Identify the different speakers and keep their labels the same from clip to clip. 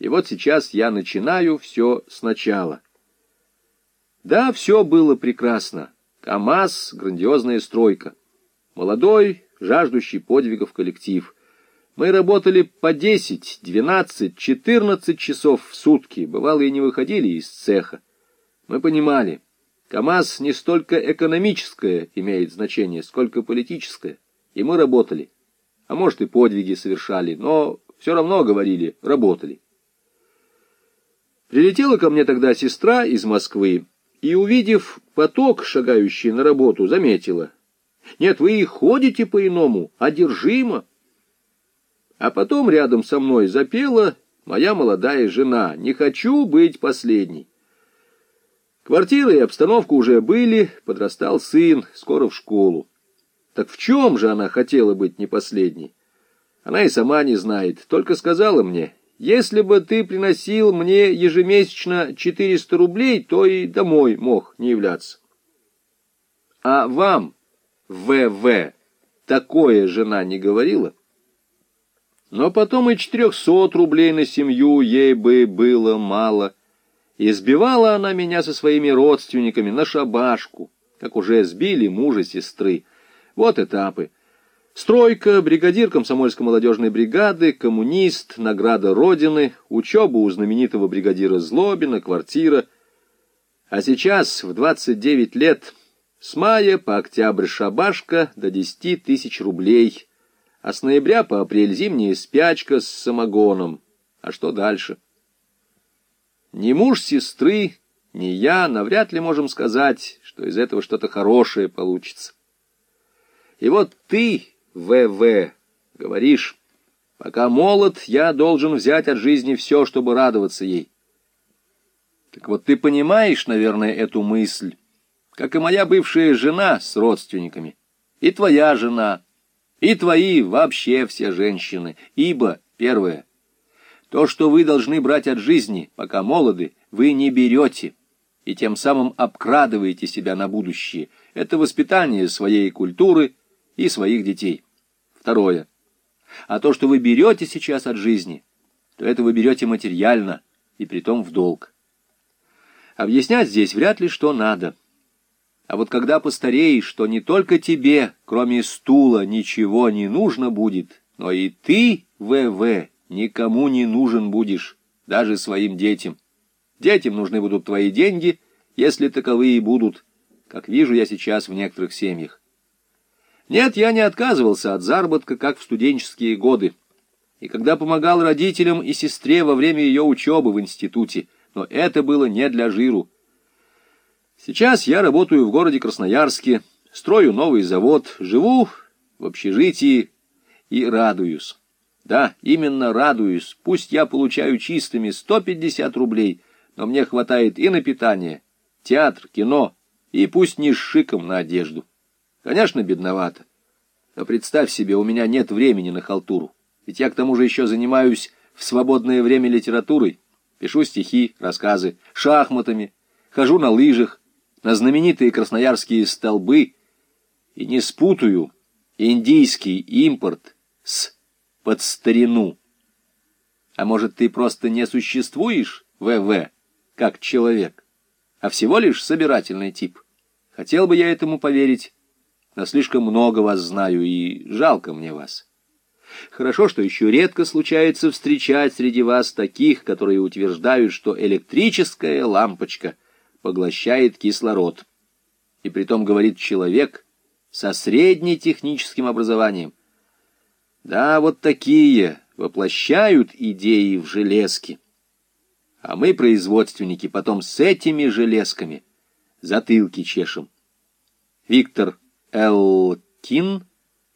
Speaker 1: И вот сейчас я начинаю все сначала. Да, все было прекрасно. КамАЗ — грандиозная стройка. Молодой, жаждущий подвигов коллектив. Мы работали по 10, 12, 14 часов в сутки, бывало и не выходили из цеха. Мы понимали, КамАЗ не столько экономическое имеет значение, сколько политическое. И мы работали. А может, и подвиги совершали, но все равно говорили, работали. Прилетела ко мне тогда сестра из Москвы и, увидев поток, шагающий на работу, заметила. Нет, вы и ходите по-иному, одержимо. А потом рядом со мной запела моя молодая жена «Не хочу быть последней». Квартира и обстановка уже были, подрастал сын, скоро в школу. Так в чем же она хотела быть не последней? Она и сама не знает, только сказала мне, если бы ты приносил мне ежемесячно 400 рублей, то и домой мог не являться. А вам, ВВ, такое жена не говорила? Но потом и 400 рублей на семью ей бы было мало. Избивала она меня со своими родственниками на шабашку, как уже сбили мужа сестры. Вот этапы. Стройка, бригадир комсомольской молодежной бригады, коммунист, награда Родины, учеба у знаменитого бригадира Злобина, квартира. А сейчас, в 29 лет, с мая по октябрь шабашка до 10 тысяч рублей, а с ноября по апрель зимняя спячка с самогоном. А что дальше? Ни муж сестры, ни я навряд ли можем сказать, что из этого что-то хорошее получится. И вот ты, ВВ, говоришь, пока молод, я должен взять от жизни все, чтобы радоваться ей. Так вот ты понимаешь, наверное, эту мысль, как и моя бывшая жена с родственниками, и твоя жена, и твои вообще все женщины, ибо, первое, то, что вы должны брать от жизни, пока молоды, вы не берете, и тем самым обкрадываете себя на будущее. Это воспитание своей культуры – и своих детей. Второе. А то, что вы берете сейчас от жизни, то это вы берете материально, и притом в долг. Объяснять здесь вряд ли что надо. А вот когда постареешь, то не только тебе, кроме стула, ничего не нужно будет, но и ты, ВВ, никому не нужен будешь, даже своим детям. Детям нужны будут твои деньги, если таковые будут, как вижу я сейчас в некоторых семьях. Нет, я не отказывался от заработка, как в студенческие годы. И когда помогал родителям и сестре во время ее учебы в институте, но это было не для жиру. Сейчас я работаю в городе Красноярске, строю новый завод, живу в общежитии и радуюсь. Да, именно радуюсь. Пусть я получаю чистыми 150 рублей, но мне хватает и на питание, театр, кино, и пусть не с шиком на одежду. Конечно, бедновато. Но представь себе, у меня нет времени на халтуру. Ведь я к тому же еще занимаюсь в свободное время литературой. Пишу стихи, рассказы, шахматами, хожу на лыжах, на знаменитые красноярские столбы и не спутаю индийский импорт с под старину. А может, ты просто не существуешь, ВВ, как человек, а всего лишь собирательный тип? Хотел бы я этому поверить, но слишком много вас знаю, и жалко мне вас. Хорошо, что еще редко случается встречать среди вас таких, которые утверждают, что электрическая лампочка поглощает кислород. И притом говорит человек со среднетехническим образованием. Да, вот такие воплощают идеи в железки. А мы, производственники, потом с этими железками затылки чешем. Виктор Элкин,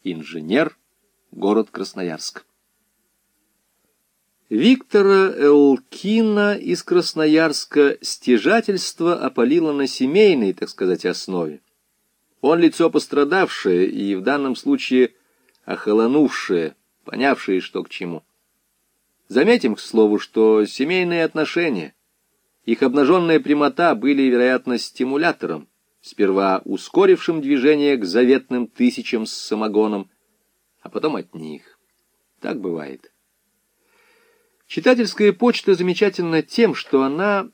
Speaker 1: инженер, город Красноярск. Виктора Элкина из Красноярска стяжательство опалило на семейной, так сказать, основе. Он лицо пострадавшее и в данном случае охолонувшее, понявшее, что к чему. Заметим, к слову, что семейные отношения, их обнаженная прямота были, вероятно, стимулятором, сперва ускорившим движение к заветным тысячам с самогоном, а потом от них. Так бывает. Читательская почта замечательна тем, что она